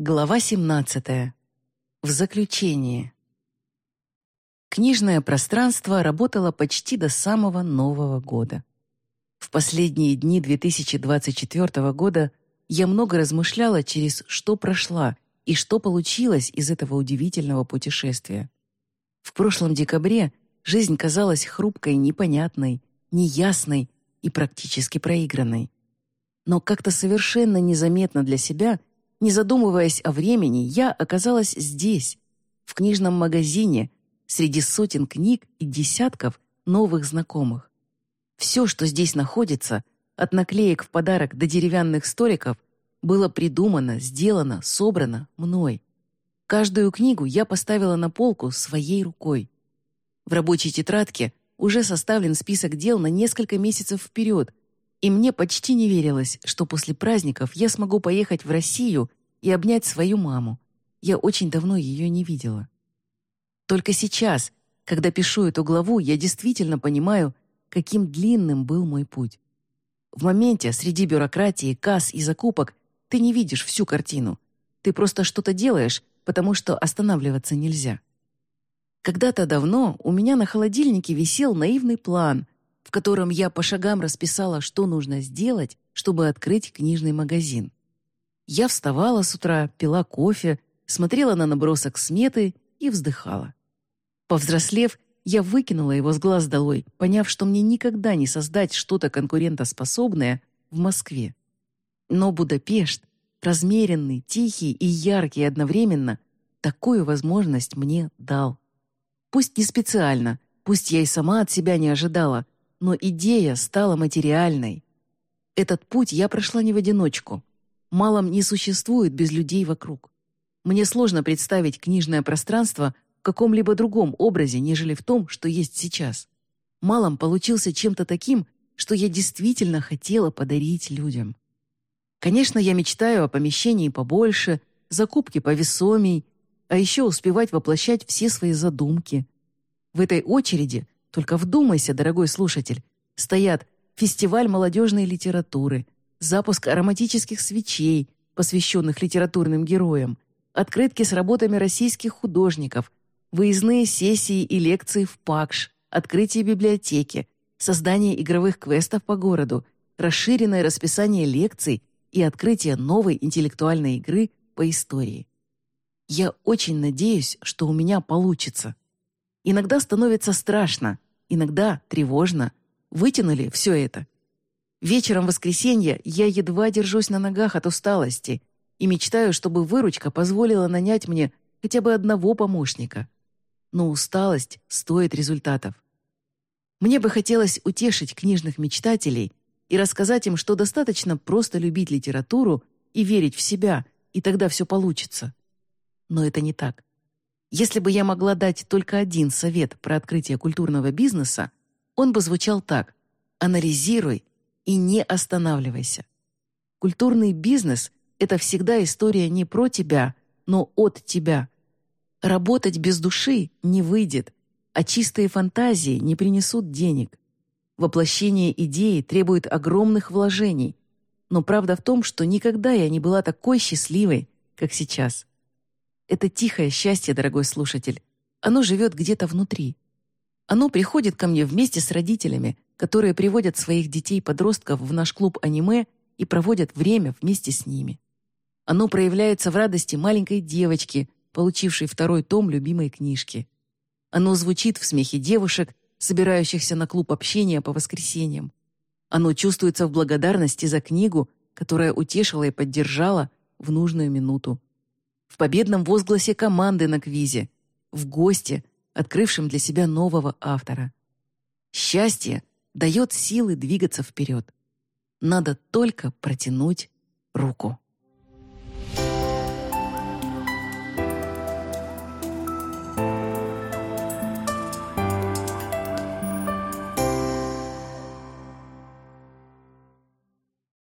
Глава 17. В заключение. Книжное пространство работало почти до самого Нового года. В последние дни 2024 года я много размышляла, через что прошла и что получилось из этого удивительного путешествия. В прошлом декабре жизнь казалась хрупкой, непонятной, неясной и практически проигранной. Но как-то совершенно незаметно для себя, не задумываясь о времени, я оказалась здесь, в книжном магазине, среди сотен книг и десятков новых знакомых. Все, что здесь находится, от наклеек в подарок до деревянных столиков, было придумано, сделано, собрано мной. Каждую книгу я поставила на полку своей рукой. В рабочей тетрадке уже составлен список дел на несколько месяцев вперед, и мне почти не верилось, что после праздников я смогу поехать в Россию и обнять свою маму. Я очень давно ее не видела. Только сейчас, когда пишу эту главу, я действительно понимаю, каким длинным был мой путь. В моменте среди бюрократии, касс и закупок ты не видишь всю картину. Ты просто что-то делаешь, потому что останавливаться нельзя. Когда-то давно у меня на холодильнике висел наивный план, в котором я по шагам расписала, что нужно сделать, чтобы открыть книжный магазин. Я вставала с утра, пила кофе, смотрела на набросок сметы и вздыхала. Повзрослев, я выкинула его с глаз долой, поняв, что мне никогда не создать что-то конкурентоспособное в Москве. Но Будапешт, размеренный, тихий и яркий одновременно, такую возможность мне дал. Пусть не специально, пусть я и сама от себя не ожидала, но идея стала материальной. Этот путь я прошла не в одиночку. Малом не существует без людей вокруг. Мне сложно представить книжное пространство в каком-либо другом образе, нежели в том, что есть сейчас. Малом получился чем-то таким, что я действительно хотела подарить людям. Конечно, я мечтаю о помещении побольше, закупке повесомей, а еще успевать воплощать все свои задумки. В этой очереди, только вдумайся, дорогой слушатель, стоят фестиваль молодежной литературы, запуск ароматических свечей, посвященных литературным героям, открытки с работами российских художников, выездные сессии и лекции в ПАКШ, открытие библиотеки, создание игровых квестов по городу, расширенное расписание лекций и открытие новой интеллектуальной игры по истории. Я очень надеюсь, что у меня получится. Иногда становится страшно, иногда тревожно. Вытянули все это. Вечером воскресенья я едва держусь на ногах от усталости и мечтаю, чтобы выручка позволила нанять мне хотя бы одного помощника. Но усталость стоит результатов. Мне бы хотелось утешить книжных мечтателей и рассказать им, что достаточно просто любить литературу и верить в себя, и тогда все получится. Но это не так. Если бы я могла дать только один совет про открытие культурного бизнеса, он бы звучал так «Анализируй и не останавливайся». Культурный бизнес — это всегда история не про тебя, но от тебя. Работать без души не выйдет, а чистые фантазии не принесут денег. Воплощение идеи требует огромных вложений, но правда в том, что никогда я не была такой счастливой, как сейчас. Это тихое счастье, дорогой слушатель. Оно живет где-то внутри. Оно приходит ко мне вместе с родителями, которые приводят своих детей-подростков в наш клуб аниме и проводят время вместе с ними. Оно проявляется в радости маленькой девочки, получившей второй том любимой книжки. Оно звучит в смехе девушек, собирающихся на клуб общения по воскресеньям. Оно чувствуется в благодарности за книгу, которая утешила и поддержала в нужную минуту. В победном возгласе команды на квизе, в госте, открывшем для себя нового автора. Счастье дает силы двигаться вперед. Надо только протянуть руку.